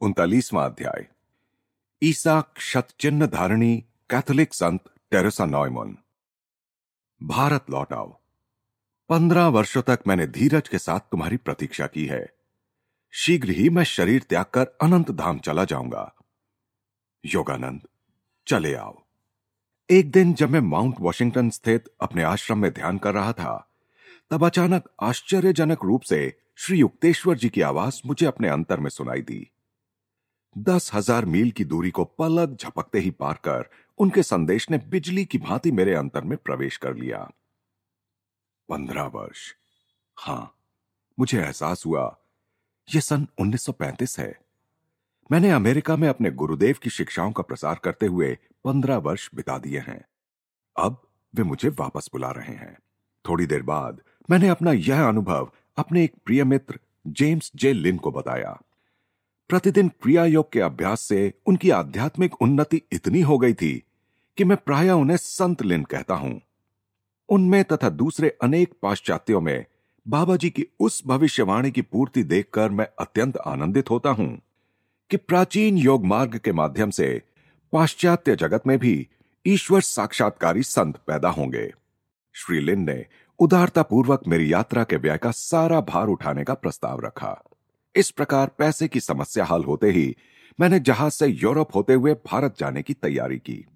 उनतालीसवां अध्याय। ईसा क्षतचिन्ह धारणी कैथोलिक संत टेरेसा नॉयमन। भारत लौट आओ। पंद्रह वर्षों तक मैंने धीरज के साथ तुम्हारी प्रतीक्षा की है। शीघ्र ही मैं शरीर त्याग कर अनंत धाम चला जाऊँगा। योगानंद, चले आओ। एक दिन जब मैं माउंट वॉशिंगटन स्थित अपने आश्रम में ध्यान कर रहा था, तब अचानक आश्चर्यजनक रूप से श्री युक्तेश्वर जी की आवाज़ मुझे अपने अंतर में सुनाई दी। दस हज़ार मील की दूरी को पलक झपकते ही पार कर उनके संदेश ने बिजली की भांति मेरे अंतर में प्रवेश कर लिया। पंद्रह वर्ष। हाँ, मुझे एहसास हुआ यह सन 1935 है। मैंने अमेरिका में अपने गुरुदेव की शिक्षाओं का प्रसार करते हुए पंद्रह वर्ष बिता दिए हैं। अब वे मुझे वापस बुला रहे हैं। थोड़ी देर बाद मैंने अपना यह अनुभव अपने एक प्रिय मित्र, जेम्स जे लिन को बताया। प्रतिदिन क्रिया योग के अभ्यास से उनकी आध्यात्मिक उन्नति इतनी हो गई थी कि मैं प्राय उन्हें संत लिन कहता हूँ। उनमें तथा दूसरे अनेक पाश्चात्यों में बाबा जी की उस भविष्यवाणी की पूर्ति देखकर मैं अत्यंत आनंदित होता हूँ कि प्राचीन योग मार्ग के माध्यम से पाश्चात्य जगत में भी ईश्वर साक्षात्कारी संत पैदा होंगे। श्री लिन ने उदारतापूर्वक मेरी यात्रा के व्यय का सारा भार उठाने का प्रस्ताव रखा। इस प्रकार पैसे की समस्या हल होते ही मैंने जहाज़ से यूरोप होते हुए भारत जाने की तैयारी की।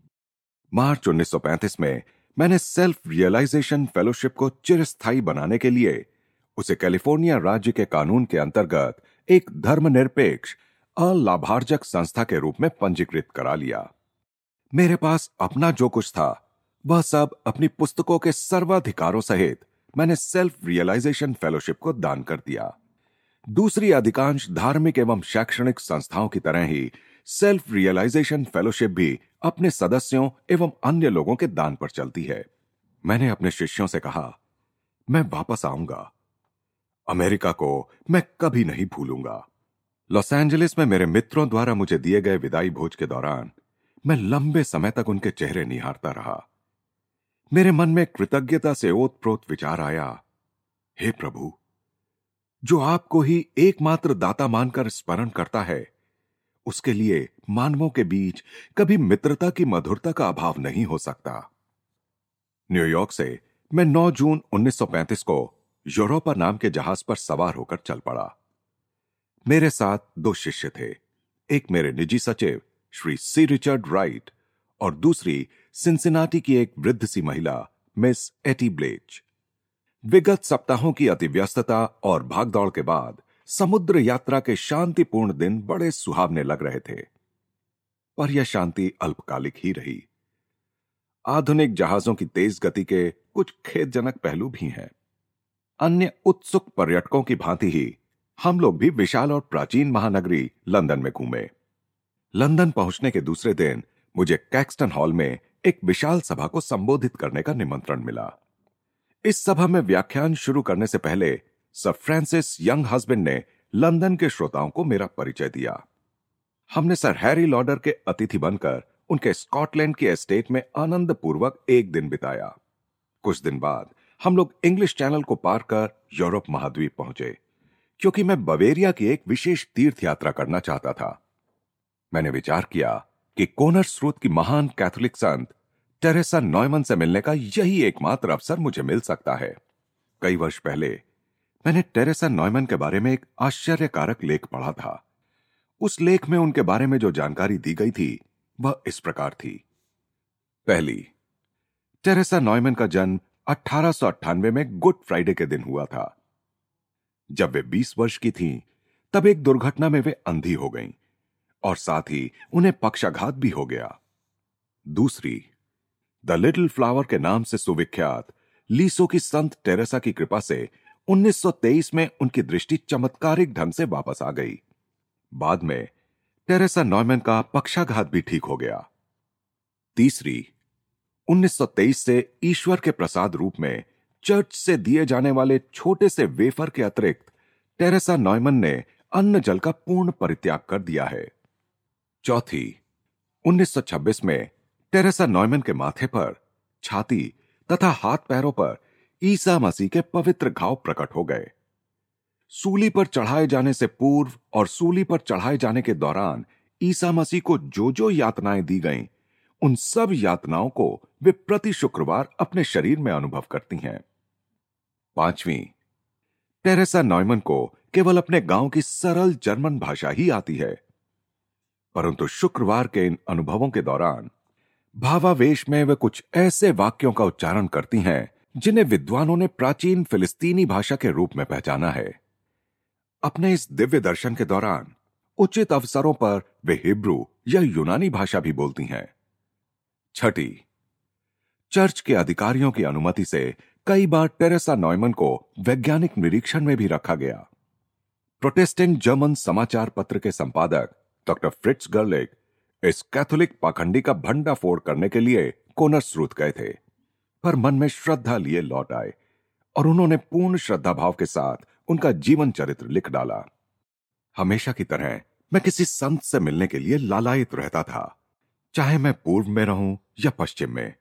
मार्च 1935 में मैंने सेल्फ रियलाइजेशन फेलोशिप को चिरस्थायी बनाने के लिए उसे कैलिफ़ोर्निया राज्य के कानून के अंतर्गत एक धर्मनिरपेक्ष, अलाभार्जक संस्था के रूप में पंजीकृत करा लिया। मेरे पास अपना जो कुछ था, वह सब अपनी पुस्तकों के सर्वाधिकारों सहित मैंने सेल्फ रियलाइजेशन फेलोशिप को दान कर दिया। दूसरी अधिकांश धार्मिक एवं शैक्षणिक संस्थाओं की तरह ही सेल्फ रियलाइजेशन फेलोशिप भी अपने सदस्यों एवं अन्य लोगों के दान पर चलती है। मैंने अपने शिष्यों से कहा, मैं वापस आऊँगा। अमेरिका को मैं कभी नहीं भूलूँगा। लॉस एंजलिस में मेरे मित्रों द्वारा मुझे दिए गए विदाई भोज के दौरान मैं लंबे समय तक उनके चेहरे निहारता रहा। मेरे मन में कृतज्ञता से ओतप्रोत विचार आया, हे प्रभु जो आपको ही एकमात्र दाता मानकर स्मरण करता है, उसके लिए मानवों के बीच कभी मित्रता की मधुरता का अभाव नहीं हो सकता। न्यूयॉर्क से मैं 9 जून 1935 को यूरोपा नाम के जहाज़ पर सवार होकर चल पड़ा। मेरे साथ दो शिष्य थे, एक मेरे निजी सचिव, श्री सी रिचर्ड राइट, और दूसरी सिंसिनाटी की एक वृद्ध सी महिला, मिस एटी ब्लेच। विगत सप्ताहों की अतिव्यस्तता और भागदौड़ के बाद समुद्र यात्रा के शांतिपूर्ण दिन बड़े सुहावने लग रहे थे। पर यह शांति अल्पकालिक ही रही। आधुनिक जहाजों की तेज गति के कुछ खेदजनक पहलू भी हैं। अन्य उत्सुक पर्यटकों की भांति ही हम लोग भी विशाल और प्राचीन महानगरी लंदन में घूमे। लंदन पहुँचने के दूसरे दिन मुझे कैक्सटन हॉल में एक विशाल सभा को संबोधित करने का निमंत्रण मिला। इस सभा में व्याख्यान शुरू करने से पहले, सर फ्रांसिस यंग हस्बैंड ने लंदन के श्रोताओं को मेरा परिचय दिया। हमने सर हैरी लॉडर के अतिथि बनकर उनके स्कॉटलैंड के एस्टेट में आनंद पूर्वक एक दिन बिताया। कुछ दिन बाद हम लोग इंग्लिश चैनल को पार कर यूरोप महाद्वीप पहुँचे, क्योंकि मैं बवेरिया की एक विशेष तीर्थ यात्रा करना चाहता था। मैंने विचार किया कि कोनर स्रोत की महान कैथोलिक संत टेरेसा नॉयमन से मिलने का यही एकमात्र अवसर मुझे मिल सकता है। कई वर्ष पहले मैंने टेरेसा नॉयमन के बारे में एक आश्चर्यकारक लेख पढ़ा था। उस लेख में उनके बारे में जो जानकारी दी गई थी वह इस प्रकार थी। पहली टेरेसा नॉयमन का जन्म अठारह में गुड फ्राइडे के दिन हुआ था। जब वे 20 वर्ष की थीं, तब एक दुर्घटना में वे अंधी हो गईं और साथ ही उन्हें पक्षाघात भी हो गया। दूसरी द लिटिल फ्लावर के नाम से सुविख्यात लीसो की संत टेरेसा की कृपा से 1923 में उनकी दृष्टि चमत्कारिक ढंग से वापस आ गई। बाद में टेरेसा नॉयमन का पक्षाघात भी ठीक हो गया। तीसरी 1923 से ईश्वर के प्रसाद रूप में चर्च से दिए जाने वाले छोटे से वेफर के अतिरिक्त टेरेसा नॉयमन ने अन्न जल का पूर्ण परित्याग कर दिया है। चौथी 1926 में टेरेसा नॉयमन के माथे पर छाती तथा हाथ पैरों पर ईसा मसीह के पवित्र घाव प्रकट हो गए। सूली पर चढ़ाए जाने से पूर्व और सूली पर चढ़ाए जाने के दौरान ईसा मसीह को जो जो यातनाएँ दी गईं, उन सब यातनाओं को वे प्रति शुक्रवार अपने शरीर में अनुभव करती हैं। पांचवी टेरेसा नॉयमन को केवल अपने गाँव की सरल जर्मन भाषा ही आती है परंतु शुक्रवार के इन अनुभवों के दौरान भावावेश में वे कुछ ऐसे वाक्यों का उच्चारण करती हैं, जिन्हें विद्वानों ने प्राचीन फिलिस्तीनी भाषा के रूप में पहचाना है। अपने इस दिव्य दर्शन के दौरान, उचित अवसरों पर वे हिब्रू या यूनानी भाषा भी बोलती हैं। छठी, चर्च के अधिकारियों की अनुमति से कई बार टेरेसा नॉयमन को वैज्ञानिक निरीक्षण में भी रखा गया। प्रोटेस्टेंट जर्मन समाचार पत्र के संपादक डॉक्टर फ्रिट्स गर्लिक इस कैथोलिक पाखंडी का भंडा फोड़ करने के लिए कोनर स्रोत गए थे, पर मन में श्रद्धा लिए लौट आए और उन्होंने पूर्ण श्रद्धा भाव के साथ उनका जीवन चरित्र लिख डाला। हमेशा की तरह मैं किसी संत से मिलने के लिए लालायित रहता था, चाहे मैं पूर्व में रहूँ या पश्चिम में।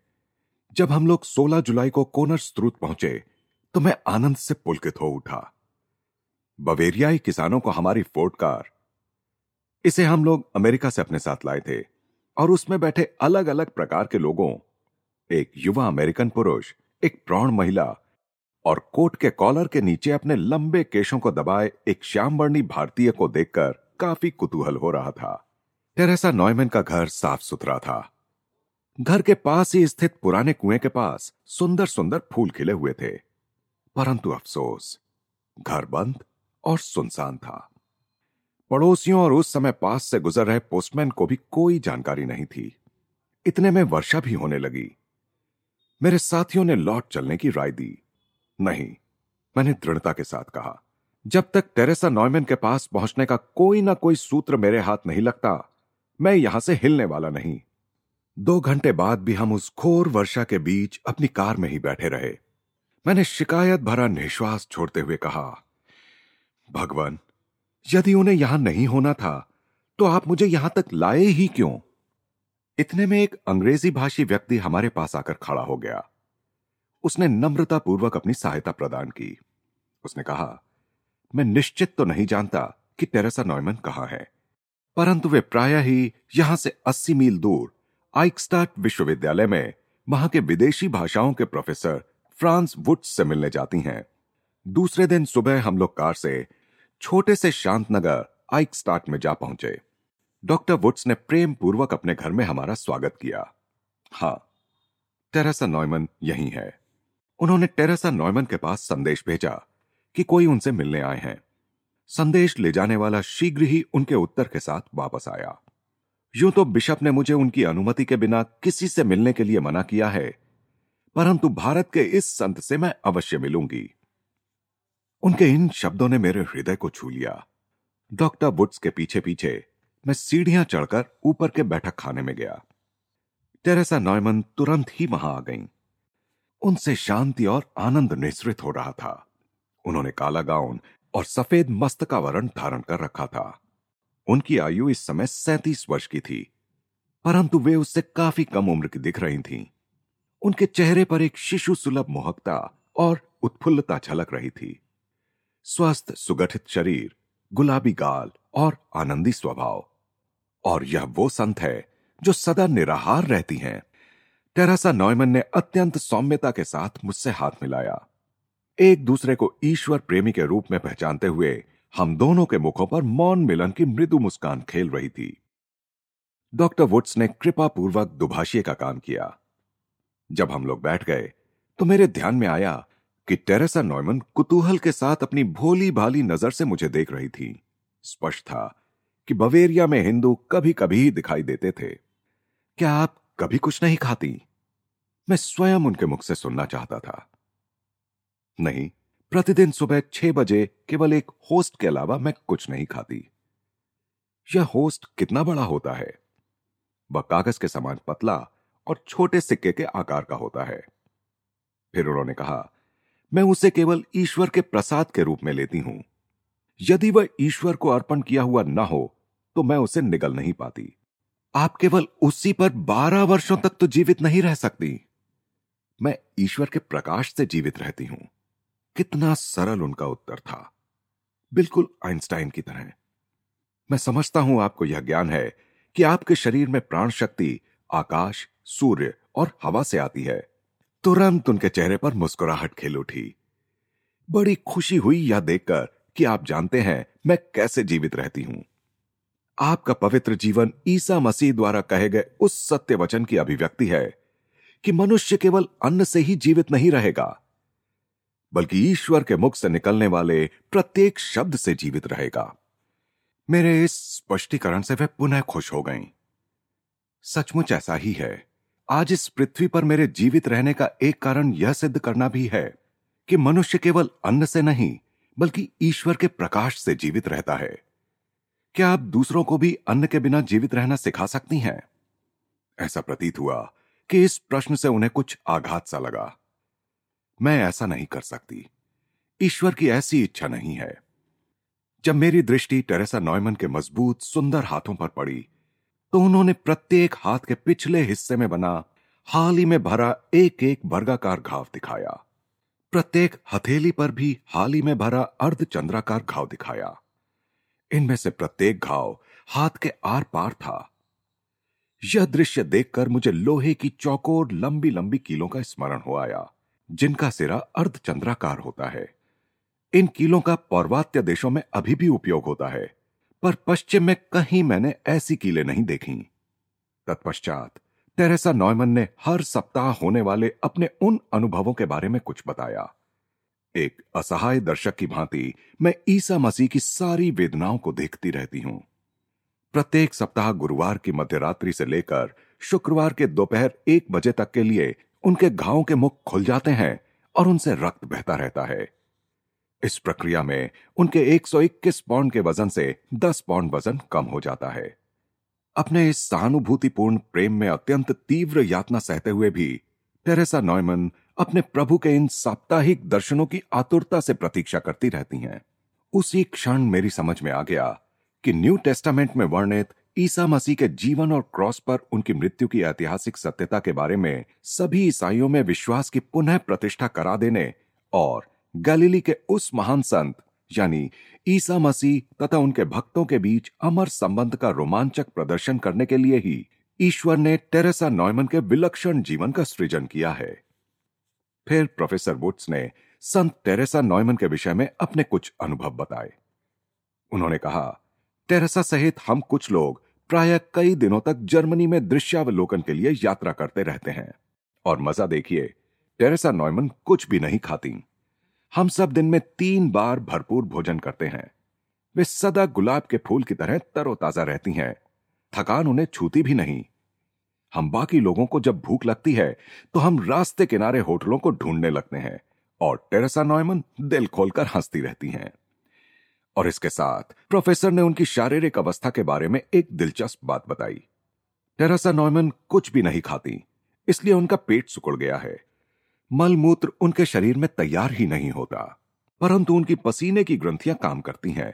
जब हम लोग 16 जुलाई को कोनर स्त्रुत पहुँचे तो मैं आनंद से पुलकित हो उठा। बवेरियाई किसानों को हमारी फोर्ट कार इसे हम लोग अमेरिका से अपने साथ लाए थे और उसमें बैठे अलग अलग प्रकार के लोगों, एक युवा अमेरिकन पुरुष, एक प्रौण महिला और कोट के कॉलर के नीचे अपने लंबे केशों को दबाए एक श्यामवर्णी भारतीय को देखकर काफ़ी कुतूहल हो रहा था। टेरेसा नॉयमन का घर साफ़ सुथरा था। घर के पास ही स्थित पुराने कुएँ के पास सुंदर सुंदर फूल खिले हुए थे। परंतु अफसोस, घर बंद और सुनसान था। पड़ोसियों और उस समय पास से गुजर रहे पोस्टमैन को भी कोई जानकारी नहीं थी। इतने में वर्षा भी होने लगी। मेरे साथियों ने लौट चलने की राय दी। नहीं, मैंने दृढ़ता के साथ कहा, जब तक टेरेसा नॉयमन के पास पहुँचने का कोई ना कोई सूत्र मेरे हाथ नहीं लगता, मैं यहाँ से हिलने वाला नहीं। दो घंटे बाद भी हम उस घोर वर्षा के बीच अपनी कार में ही बैठे रहे। मैंने शिकायत भरा निश्वास छोड़ते हुए कहा, भगवान यदि उन्हें यहाँ नहीं होना था तो आप मुझे यहाँ तक लाए ही क्यों? इतने में एक अंग्रेज़ी भाषी व्यक्ति हमारे पास आकर खड़ा हो गया। उसने नम्रता पूर्वक अपनी सहायता प्रदान की। उसने कहा, मैं निश्चित तो नहीं जानता कि टेरेसा नॉयमन कहाँ है, परंतु वे प्राय ही यहाँ से 80 मील दूर आइकस्टार्ट विश्वविद्यालय में वहाँ के विदेशी भाषाओं के प्रोफेसर फ्रांस वुड्स से मिलने जाती हैं। दूसरे दिन सुबह हम लोग कार से छोटे से शांतनगर, आइक स्टार्ट में जा पहुँचे। डॉक्टर वुड्स ने प्रेम पूर्वक अपने घर में हमारा स्वागत किया। हाँ टेरेसा नॉयमन यही है। उन्होंने टेरेसा नॉयमन के पास संदेश भेजा कि कोई उनसे मिलने आए हैं। संदेश ले जाने वाला शीघ्र ही उनके उत्तर के साथ वापस आया। यूँ तो बिशप ने मुझे उनकी अनुमति के बिना किसी से मिलने के लिए मना किया है, परंतु भारत के इस संत से मैं अवश्य मिलूँगी। उनके इन शब्दों ने मेरे हृदय को छू लिया। डॉक्टर वुड्स के पीछे पीछे मैं सीढ़ियाँ चढ़कर ऊपर के बैठक खाने में गया। टेरेसा नॉयमन तुरंत ही वहाँ आ गईं। उनसे शांति और आनंद निश्रित हो रहा था। उन्होंने काला गाउन और सफ़ेद मस्तकावरण धारण कर रखा था। उनकी आयु इस समय सैतीस वर्ष की थी, परंतु वे उससे काफ़ी कम उम्र की दिख रही थीं। उनके चेहरे पर एक शिशु सुलभ मोहकता और उत्फुल्लता झलक रही थी। स्वस्थ, सुगठित शरीर, गुलाबी गाल और आनंदी स्वभाव। और यह वो संत है जो सदा निराहार रहती हैं। टेरासा नॉयमन ने अत्यंत सौम्यता के साथ मुझसे हाथ मिलाया। एक दूसरे को ईश्वर प्रेमी के रूप में पहचानते हुए हम दोनों के मुखों पर मौन मिलन की मृदु मुस्कान खेल रही थी। डॉक्टर वुड्स ने कृपा पूर्वक का काम किया। जब हम लोग बैठ गए तो मेरे ध्यान में आया कि टेरेसा नॉयमन कुतूहल के साथ अपनी भोली भाली नज़र से मुझे देख रही थी। स्पष्ट था कि बवेरिया में हिंदू कभी कभी दिखाई देते थे। क्या आप कभी कुछ नहीं खाती? मैं स्वयं उनके मुख से सुनना चाहता था। नहीं, प्रतिदिन सुबह छह बजे केवल एक होस्ट के अलावा मैं कुछ नहीं खाती। यह होस्ट कितना बड़ा होता है? वह कागज़ के समान पतला और छोटे सिक्के के आकार का होता है। फिर उन्होंने कहा मैं उसे केवल ईश्वर के प्रसाद के रूप में लेती हूँ। यदि वह ईश्वर को अर्पण किया हुआ ना हो तो मैं उसे निगल नहीं पाती। आप केवल उसी पर बारह वर्षों तक तो जीवित नहीं रह सकती। मैं ईश्वर के प्रकाश से जीवित रहती हूँ। कितना सरल उनका उत्तर था। बिल्कुल आइंस्टाइन की तरह। मैं समझता हूँ आपको यह ज्ञान है कि आपके शरीर में प्राण शक्ति आकाश, सूर्य और हवा से आती है। तुरंत उनके चेहरे पर मुस्कुराहट खेल उठी। बड़ी खुशी हुई यह देखकर कि आप जानते हैं मैं कैसे जीवित रहती हूँ। आपका पवित्र जीवन ईसा मसीह द्वारा कहे गए उस सत्य वचन की अभिव्यक्ति है कि मनुष्य केवल अन्न से ही जीवित नहीं रहेगा, बल्कि ईश्वर के मुख से निकलने वाले प्रत्येक शब्द से जीवित रहेगा। मेरे इस स्पष्टीकरण से वे पुनः खुश हो गईं। सचमुच ऐसा ही है। आज इस पृथ्वी पर मेरे जीवित रहने का एक कारण यह सिद्ध करना भी है कि मनुष्य केवल अन्न से नहीं, बल्कि ईश्वर के प्रकाश से जीवित रहता है। क्या आप दूसरों को भी अन्न के बिना जीवित रहना सिखा सकती हैं? ऐसा प्रतीत हुआ कि इस प्रश्न से उन्हें कुछ आघात सा लगा। मैं ऐसा नहीं कर सकती। ईश्वर की ऐसी इच्छा नहीं है। जब मेरी दृष्टि टेरेसा नॉयमन के मज़बूत, सुंदर हाथों पर पड़ी तो उन्होंने प्रत्येक हाथ के पिछले हिस्से में बना, हाल ही में भरा एक एक वर्गाकार घाव दिखाया। प्रत्येक हथेली पर भी हाल ही में भरा अर्ध चंद्राकार घाव दिखाया। इनमें से प्रत्येक घाव हाथ के आर पार था। यह दृश्य देखकर मुझे लोहे की चौकोर लंबी लंबी कीलों का स्मरण हो आया, जिनका सिरा अर्ध चंद्राकार होता है। इन कीलों का पौर्वात्य देशों में अभी भी उपयोग होता है। पर पश्चिम में कहीं मैंने ऐसी कीलें नहीं देखी। तत्पश्चात टेरेसा नॉयमन ने हर सप्ताह होने वाले अपने उन अनुभवों के बारे में कुछ बताया। एक असहाय दर्शक की भांति मैं ईसा मसीह की सारी वेदनाओं को देखती रहती हूँ। प्रत्येक सप्ताह गुरुवार की मध्यरात्रि से लेकर शुक्रवार के दोपहर एक बजे तक के लिए उनके घावों के मुख खुल जाते हैं और उनसे रक्त बहता रहता है। इस प्रक्रिया में उनके 121 पौंड के वज़न से 10 पौंड वज़न कम हो जाता है। अपने इस सहानुभूतिपूर्ण प्रेम में अत्यंत तीव्र यातना सहते हुए भी टेरेसा नॉयमन अपने प्रभु के इन साप्ताहिक दर्शनों की आतुरता से प्रतीक्षा करती रहती हैं। उसी क्षण मेरी समझ में आ गया कि न्यू टेस्टामेंट में वर्णित ईसा मसीह के जीवन और क्रॉस पर उनकी मृत्यु की ऐतिहासिक सत्यता के बारे में सभी ईसाइयों में विश्वास की पुनः प्रतिष्ठा करा देने और गलीली के उस महान संत, यानी ईसा मसीह तथा उनके भक्तों के बीच अमर संबंध का रोमांचक प्रदर्शन करने के लिए ही ईश्वर ने टेरेसा नॉयमन के विलक्षण जीवन का सृजन किया है। फिर प्रोफेसर वुड्स ने संत टेरेसा नॉयमन के विषय में अपने कुछ अनुभव बताए। उन्होंने कहा, टेरेसा सहित हम कुछ लोग प्राय कई दिनों तक जर्मनी में दृश्यावलोकन के लिए यात्रा करते रहते हैं। और मज़ा देखिए, टेरेसा नॉयमन कुछ भी नहीं खाती। हम सब दिन में तीन बार भरपूर भोजन करते हैं। वे सदा गुलाब के फूल की तरह तरोताजा रहती हैं। थकान उन्हें छूती भी नहीं। हम बाकी लोगों को जब भूख लगती है तो हम रास्ते किनारे होटलों को ढूँढने लगते हैं और टेरेसा नॉयमन दिल खोलकर हंसती रहती हैं। और इसके साथ प्रोफेसर ने उनकी शारीरिक अवस्था के बारे में एक दिलचस्प बात बताई। टेरेसा नॉयमन कुछ भी नहीं खाती, इसलिए उनका पेट सुकुड़ गया है। मलमूत्र उनके शरीर में तैयार ही नहीं होता, परंतु उनकी पसीने की ग्रंथियाँ काम करती हैं।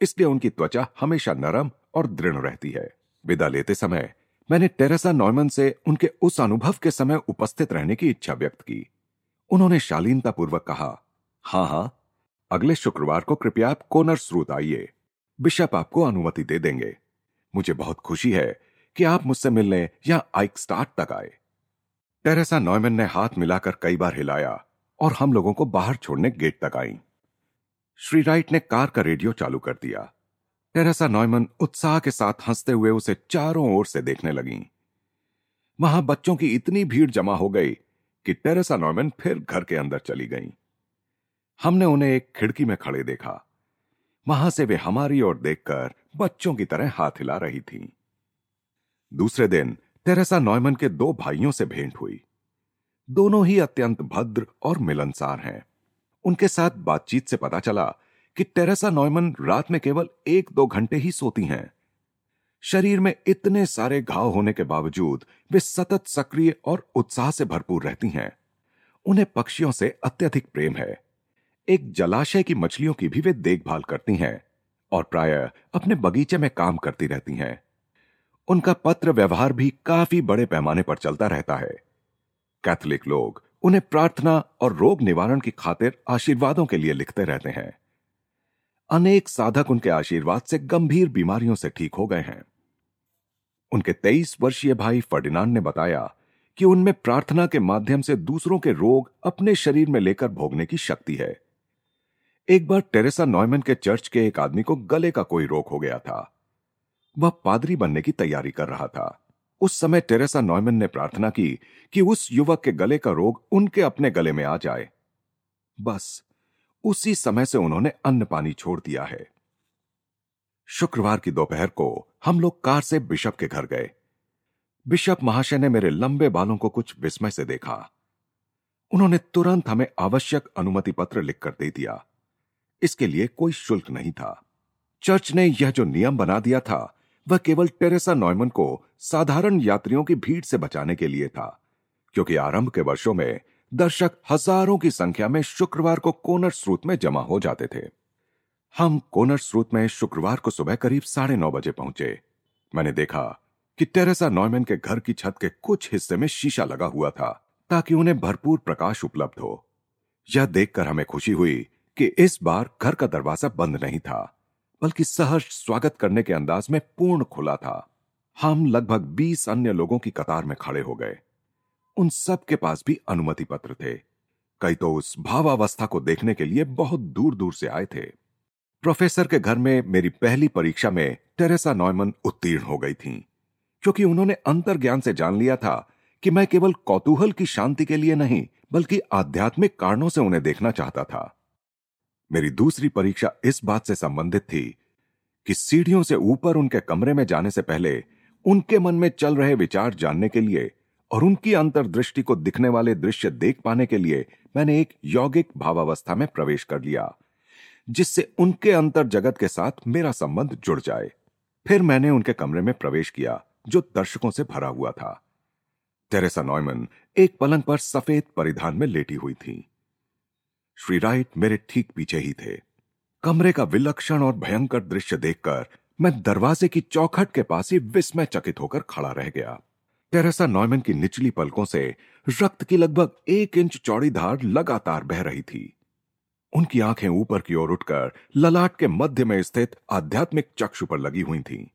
इसलिए उनकी त्वचा हमेशा नरम और दृढ़ रहती है। विदा लेते समय मैंने टेरेसा नॉयमन से उनके उस अनुभव के समय उपस्थित रहने की इच्छा व्यक्त की। उन्होंने शालीनता पूर्वक कहा, हाँ हाँ, अगले शुक्रवार को कृपया आप कोनर स्रोत आइए। बिशप आपको अनुमति दे देंगे। मुझे बहुत खुशी है कि आप मुझसे मिलने या आइक स्टार्ट तक आए। टेरेसा नॉयमन ने हाथ मिलाकर कई बार हिलाया और हम लोगों को बाहर छोड़ने गेट तक आई। श्री राइट ने कार का रेडियो चालू कर दिया। टेरेसा नॉयमन उत्साह के साथ हँसते हुए उसे चारों ओर से देखने लगी। वहाँ बच्चों की इतनी भीड़ जमा हो गई कि टेरेसा नॉयमन फिर घर के अंदर चली गई। हमने उन्हें एक खिड़की में खड़े देखा। वहाँ से वे हमारी ओर देखकर बच्चों की तरह हाथ हिला रही थीं। दूसरे दिन तेरेसा नॉयमन के दो भाइयों से भेंट हुई। दोनों ही अत्यंत भद्र और मिलनसार हैं। उनके साथ बातचीत से पता चला कि टेरेसा नॉयमन रात में केवल एक दो घंटे ही सोती हैं। शरीर में इतने सारे घाव होने के बावजूद वे सतत सक्रिय और उत्साह से भरपूर रहती हैं। उन्हें पक्षियों से अत्यधिक प्रेम है। एक जलाशय की मछलियों की भी वे देखभाल करती हैं और प्राय अपने बगीचे में काम करती रहती हैं। उनका पत्र व्यवहार भी काफ़ी बड़े पैमाने पर चलता रहता है। कैथोलिक लोग उन्हें प्रार्थना और रोग निवारण की खातिर आशीर्वादों के लिए लिखते रहते हैं। अनेक साधक उनके आशीर्वाद से गंभीर बीमारियों से ठीक हो गए हैं। उनके तेईस वर्षीय भाई फर्डिनांड ने बताया कि उनमें प्रार्थना के माध्यम से दूसरों के रोग अपने शरीर में लेकर भोगने की शक्ति है। एक बार टेरेसा नॉयमन के चर्च के एक आदमी को गले का कोई रोग हो गया था। वह पादरी बनने की तैयारी कर रहा था। उस समय टेरेसा नॉयमन ने प्रार्थना की कि उस युवक के गले का रोग उनके अपने गले में आ जाए। बस, उसी समय से उन्होंने अन्न पानी छोड़ दिया है। शुक्रवार की दोपहर को हम लोग कार से बिशप के घर गए। बिशप महाशय ने मेरे लंबे बालों को कुछ विस्मय से देखा। उन्होंने तुरंत हमें आवश्यक अनुमति पत्र लिखकर दे दिया। इसके लिए कोई शुल्क नहीं था। चर्च ने यह जो नियम बना दिया था वह केवल टेरेसा नॉयमन को साधारण यात्रियों की भीड़ से बचाने के लिए था, क्योंकि आरंभ के वर्षों में दर्शक हज़ारों की संख्या में शुक्रवार को कोनर स्रोत में जमा हो जाते थे। हम कोनर स्रोत में शुक्रवार को सुबह करीब साढ़े नौ बजे पहुँचे। मैंने देखा कि टेरेसा नॉयमन के घर की छत के कुछ हिस्से में शीशा लगा हुआ था, ताकि उन्हें भरपूर प्रकाश उपलब्ध हो। यह देखकर हमें खुशी हुई कि इस बार घर का दरवाज़ा बंद नहीं था। बल्कि सहर्ष स्वागत करने के अंदाज में पूर्ण खुला था। हम लगभग बीस अन्य लोगों की कतार में खड़े हो गए। उन सब के पास भी अनुमति पत्र थे। कई तो उस भावावस्था को देखने के लिए बहुत दूर दूर से आए थे। प्रोफेसर के घर में मेरी पहली परीक्षा में टेरेसा नॉयमन उत्तीर्ण हो गई थी, क्योंकि उन्होंने अंतर ज्ञान से जान लिया था कि मैं केवल कौतूहल की शांति के लिए नहीं, बल्कि आध्यात्मिक कारणों से उन्हें देखना चाहता था। मेरी दूसरी परीक्षा इस बात से संबंधित थी कि सीढ़ियों से ऊपर उनके कमरे में जाने से पहले उनके मन में चल रहे विचार जानने के लिए और उनकी अंतर्दृष्टि को दिखने वाले दृश्य देख पाने के लिए मैंने एक यौगिक भावावस्था में प्रवेश कर लिया, जिससे उनके अंतर जगत के साथ मेरा संबंध जुड़ जाए। फिर मैंने उनके कमरे में प्रवेश किया, जो दर्शकों से भरा हुआ था। टेरेसा नॉयमन एक पलंग पर सफ़ेद परिधान में लेटी हुई थी। श्री राइट मेरे ठीक पीछे ही थे। कमरे का विलक्षण और भयंकर दृश्य देखकर मैं दरवाजे की चौखट के पास ही विस्मय चकित होकर खड़ा रह गया। टेरेसा नॉयमन की निचली पलकों से रक्त की लगभग एक इंच चौड़ी धार लगातार बह रही थी। उनकी आँखें ऊपर की ओर उठकर ललाट के मध्य में स्थित आध्यात्मिक चक्षु पर लगी हुई थीं।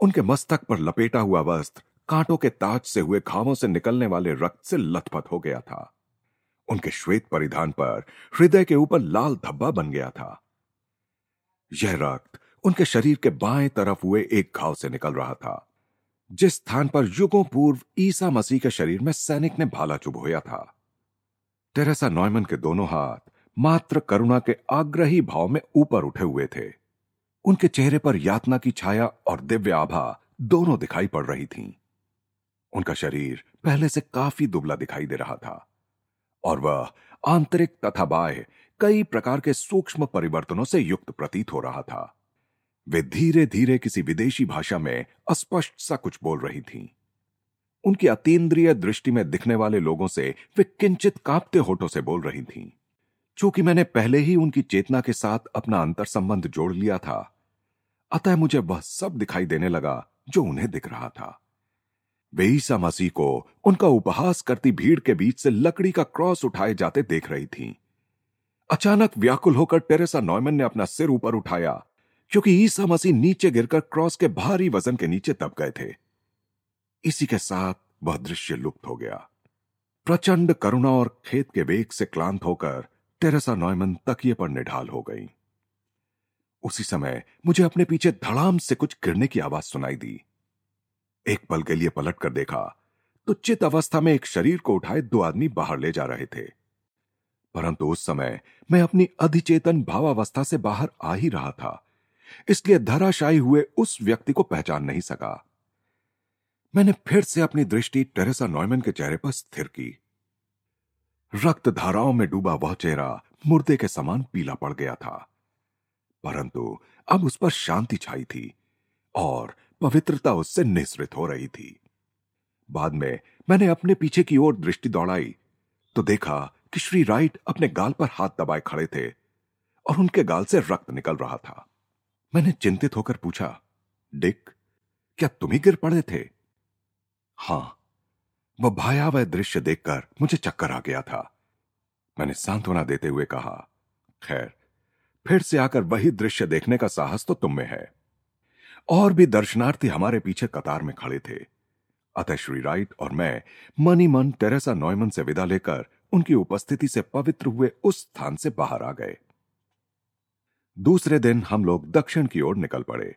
उनके मस्तक पर लपेटा हुआ वस्त्र कांटों के ताज से हुए घावों से निकलने वाले रक्त से लथपथ हो गया था। उनके श्वेत परिधान पर हृदय के ऊपर लाल धब्बा बन गया था। यह रक्त उनके शरीर के बाएँ तरफ़ हुए एक घाव से निकल रहा था, जिस स्थान पर युगों पूर्व ईसा मसीह के शरीर में सैनिक ने भाला चुभोया था। टेरेसा नॉयमन के दोनों हाथ मात्र करुणा के आग्रही भाव में ऊपर उठे हुए थे। उनके चेहरे पर यातना की छाया और दिव्य आभा दोनों दिखाई पड़ रही थीं। उनका शरीर पहले से काफ़ी दुबला दिखाई दे रहा था। और वह आंतरिक तथा बाह्य कई प्रकार के सूक्ष्म परिवर्तनों से युक्त प्रतीत हो रहा था वे धीरे धीरे किसी विदेशी भाषा में अस्पष्ट सा कुछ बोल रही थीं। उनकी अतीन्द्रिय दृष्टि में दिखने वाले लोगों से वे किंचित कांपते होठों से बोल रही थीं। चूँकि मैंने पहले ही उनकी चेतना के साथ अपना अंतर संबंध जोड़ लिया था, अतः मुझे वह सब दिखाई देने लगा जो उन्हें दिख रहा था वे ईसा मसीह को उनका उपहास करती भीड़ के बीच से लकड़ी का क्रॉस उठाए जाते देख रही थीं। अचानक व्याकुल होकर टेरेसा नॉयमन ने अपना सिर ऊपर उठाया, क्योंकि ईसा मसीह नीचे गिरकर क्रॉस के भारी वज़न के नीचे दब गए थे। इसी के साथ वह दृश्य लुप्त हो गया। प्रचंड करुणा और खेत के वेग से क्लांत होकर टेरेसा नॉयमन तकिए पर निढाल हो गई। उसी समय मुझे अपने पीछे धड़ाम से कुछ गिरने की आवाज़ सुनाई दी। एक पल के लिए पलट कर देखा तो चित अवस्था में एक शरीर को उठाए दो आदमी बाहर ले जा रहे थे। परंतु उस समय मैं अपनी अधिचेतन भावावस्था से बाहर आ ही रहा था, इसलिए धराशायी हुए उस व्यक्ति को पहचान नहीं सका। मैंने फिर से अपनी दृष्टि टेरेसा नॉयमन के चेहरे पर स्थिर की। रक्त धाराओं में डूबा वह चेहरा मुर्दे के समान पीला पड़ गया था, परंतु अब उस पर शांति छाई थी और पवित्रता उससे निसृत हो रही थी। बाद में मैंने अपने पीछे की ओर दृष्टि दौड़ाई तो देखा कि श्री राइट अपने गाल पर हाथ दबाए खड़े थे और उनके गाल से रक्त निकल रहा था। मैंने चिंतित होकर पूछा, डिक, क्या तुम ही गिर पड़े थे? हाँ, वह भयावह दृश्य देखकर मुझे चक्कर आ गया था। मैंने सांत्वना देते हुए कहा, खैर, फिर से आकर वही दृश्य देखने का साहस तो तुम में है। और भी दर्शनार्थी हमारे पीछे कतार में खड़े थे। अतः श्री राइट और मैं मनी मन, टेरेसा नॉयमन से विदा लेकर उनकी उपस्थिति से पवित्र हुए उस स्थान से बाहर आ गए। दूसरे दिन हम लोग दक्षिण की ओर निकल पड़े।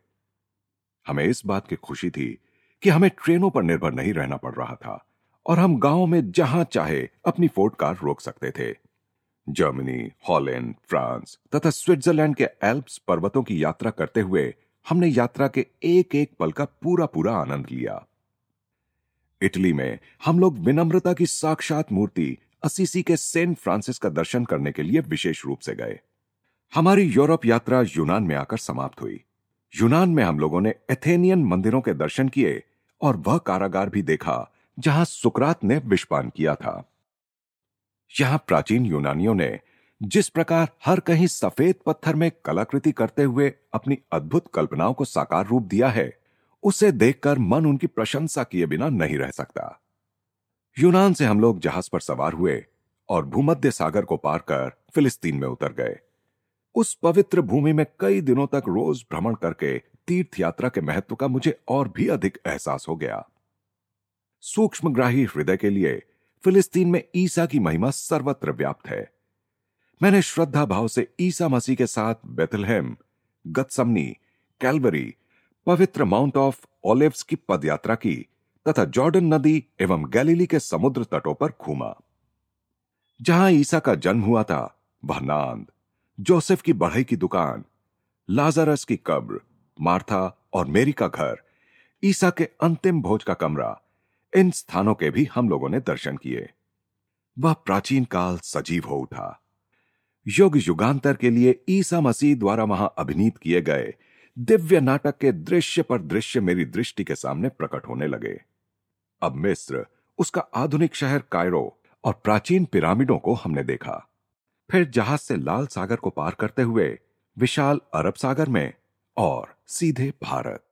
हमें इस बात की खुशी थी कि हमें ट्रेनों पर निर्भर नहीं रहना पड़ रहा था और हम गाँव में जहाँ चाहे अपनी फोर्ट कार रोक सकते थे। जर्मनी, हॉलैंड, फ्रांस तथा स्विट्जरलैंड के एल्प्स पर्वतों की यात्रा करते हुए हमने यात्रा के एक एक पल का पूरा पूरा आनंद लिया। इटली में हम लोग विनम्रता की साक्षात मूर्ति असीसी के सेंट फ्रांसिस का दर्शन करने के लिए विशेष रूप से गए। हमारी यूरोप यात्रा यूनान में आकर समाप्त हुई। यूनान में हम लोगों ने एथेनियन मंदिरों के दर्शन किए और वह कारागार भी देखा, जहाँ सुकरात ने विषपान किया था। यहाँ प्राचीन यूनानियों ने जिस प्रकार हर कहीं सफ़ेद पत्थर में कलाकृति करते हुए अपनी अद्भुत कल्पनाओं को साकार रूप दिया है, उसे देखकर मन उनकी प्रशंसा किए बिना नहीं रह सकता। यूनान से हम लोग जहाज़ पर सवार हुए और भूमध्य सागर को पार कर फिलिस्तीन में उतर गए। उस पवित्र भूमि में कई दिनों तक रोज भ्रमण करके तीर्थ यात्रा के महत्व का मुझे और भी अधिक एहसास हो गया। सूक्ष्मग्राही हृदय के लिए फिलिस्तीन में ईसा की महिमा सर्वत्र व्याप्त है। मैंने श्रद्धा भाव से ईसा मसीह के साथ बेथलहेम गतसमनी, कैलवरी, पवित्र माउंट ऑफ़ ओलिव्स की पदयात्रा की तथा जॉर्डन नदी एवं गैलीली के समुद्र तटों पर घूमा। जहाँ ईसा का जन्म हुआ था, वह नांद, जोसेफ की बढ़ई की दुकान, लाजारस की कब्र, मार्था और मेरी का घर, ईसा के अंतिम भोज का कमरा, इन स्थानों के भी हम लोगों ने दर्शन किए। वह प्राचीन काल सजीव हो उठा। युग युगांतर के लिए ईसा मसीह द्वारा वहाँ अभिनीत किए गए दिव्य नाटक के दृश्य पर दृश्य मेरी दृष्टि के सामने प्रकट होने लगे। अब मिस्र, उसका आधुनिक शहर कायरो और प्राचीन पिरामिडों को हमने देखा। फिर जहाज़ से लाल सागर को पार करते हुए विशाल अरब सागर में और सीधे भारत।